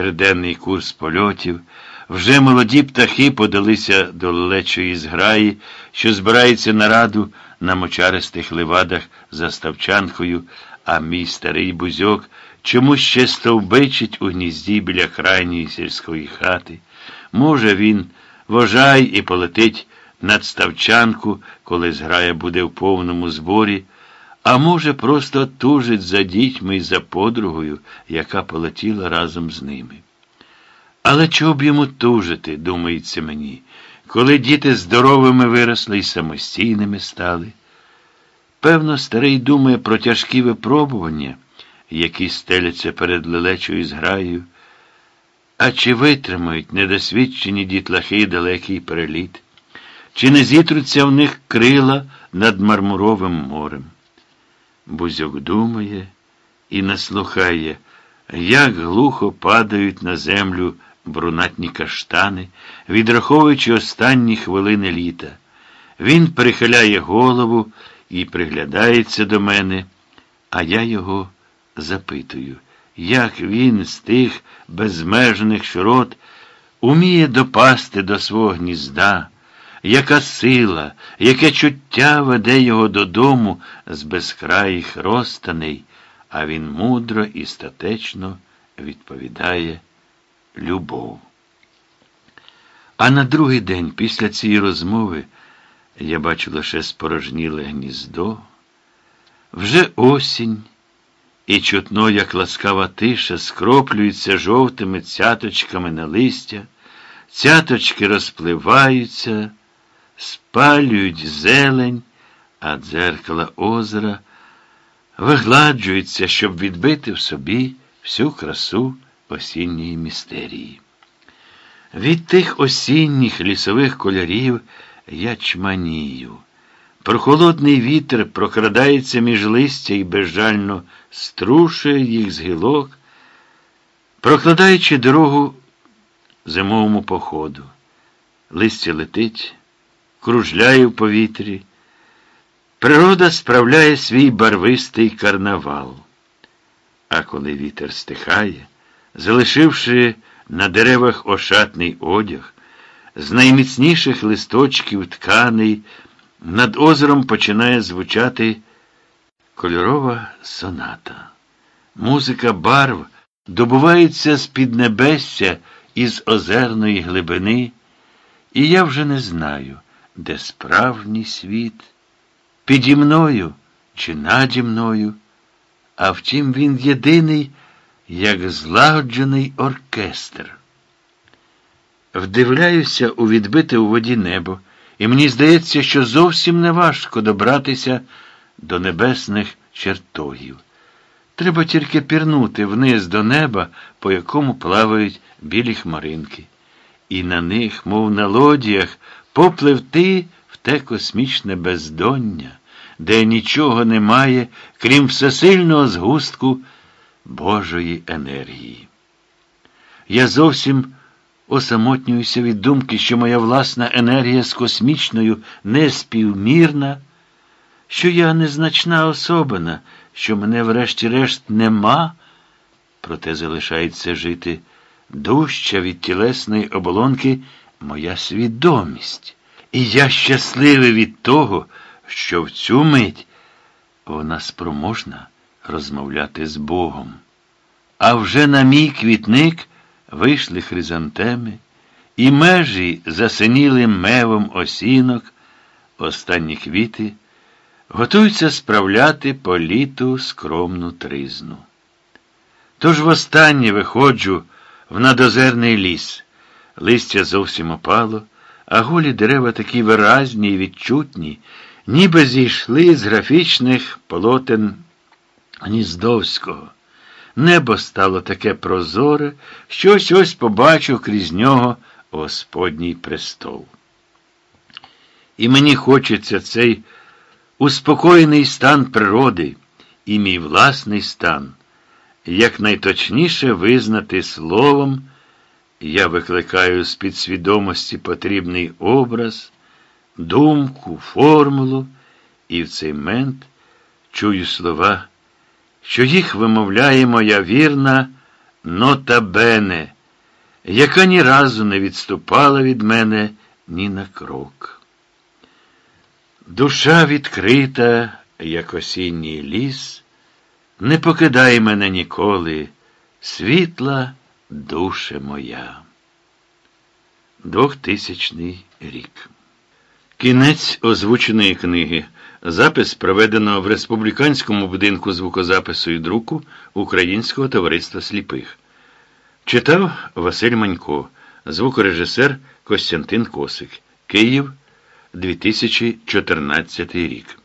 триденний курс польотів. Вже молоді птахи подалися до лелечої зграї, що збирається на раду на мочаристих левадах за ставчанкою, а мій старий бузьок чомусь ще стовбичить у гнізді біля крайньої сільської хати. Може, він вожай і полетить над ставчанку, коли зграя буде в повному зборі, а може, просто тужить за дітьми і за подругою, яка полетіла разом з ними. Але чого б йому тужити, думається мені, коли діти здоровими виросли і самостійними стали? Певно, старий думає про тяжкі випробування, які стеляться перед лелечою зграєю. А чи витримають недосвідчені дітлахи далекий переліт? Чи не зітруться в них крила над Мармуровим морем? Бузьок думає і наслухає, як глухо падають на землю брунатні каштани, відраховуючи останні хвилини літа. Він прихиляє голову і приглядається до мене, а я його запитую, як він з тих безмежних широт уміє допасти до свого гнізда, яка сила, яке чуття веде його додому з безкраїх розтаней, а він мудро і статечно відповідає любов. А на другий день після цієї розмови я бачу лише спорожніле гніздо, вже осінь, і чутно, як ласкава тиша, скроплюється жовтими цяточками на листя, цяточки розпливаються, спалюють зелень, а дзеркала озера вигладжуються, щоб відбити в собі всю красу осінньої містерії. Від тих осінніх лісових кольорів я чманію. Прохолодний вітер прокрадається між листя і безжально струшує їх з гілок, прокладаючи дорогу зимовому походу. Листя летить, кружляє в повітрі. Природа справляє свій барвистий карнавал. А коли вітер стихає, залишивши на деревах ошатний одяг, з найміцніших листочків тканий, над озером починає звучати кольорова соната. Музика барв добувається з під небесся із озерної глибини, і я вже не знаю, де справжній світ, піді мною чи наді мною, а втім він єдиний, як злагоджений оркестр. Вдивляюся у відбите у воді небо, і мені здається, що зовсім не важко добратися до небесних чертогів. Треба тільки пірнути вниз до неба, по якому плавають білі хмаринки, і на них, мов на лодіях, попливти в те космічне бездоння, де нічого немає, крім всесильного згустку Божої енергії. Я зовсім осамотнююся від думки, що моя власна енергія з космічною неспівмірна, що я незначна особина, що мене, врешті-решт, нема, проте залишається жити дужча від тілесної оболонки моя свідомість. І я щасливий від того, що в цю мить вона спроможна розмовляти з Богом. А вже на мій квітник вийшли хризантеми, і межі засиніли мевом осінок, останні квіти готуються справляти по літу скромну тризну. Тож востаннє виходжу в надозерний ліс. Листя зовсім опало, а голі дерева такі виразні і відчутні, ніби зійшли з графічних полотен Гніздовського. Небо стало таке прозоре, що ось ось побачив крізь нього Господній престол. І мені хочеться цей успокоєний стан природи і мій власний стан, якнайточніше визнати словом, я викликаю з підсвідомості потрібний образ, думку, формулу, і в цей мент чую слова що їх вимовляє моя вірна нота бене, яка ні разу не відступала від мене ні на крок. Душа відкрита, як осінній ліс, не покидай мене ніколи, світла душе моя. 2000 рік. Кінець озвученої книги. Запис проведено в Республіканському будинку звукозапису і друку Українського товариства сліпих. Читав Василь Манько, звукорежисер Костянтин Косик. Київ, 2014 рік.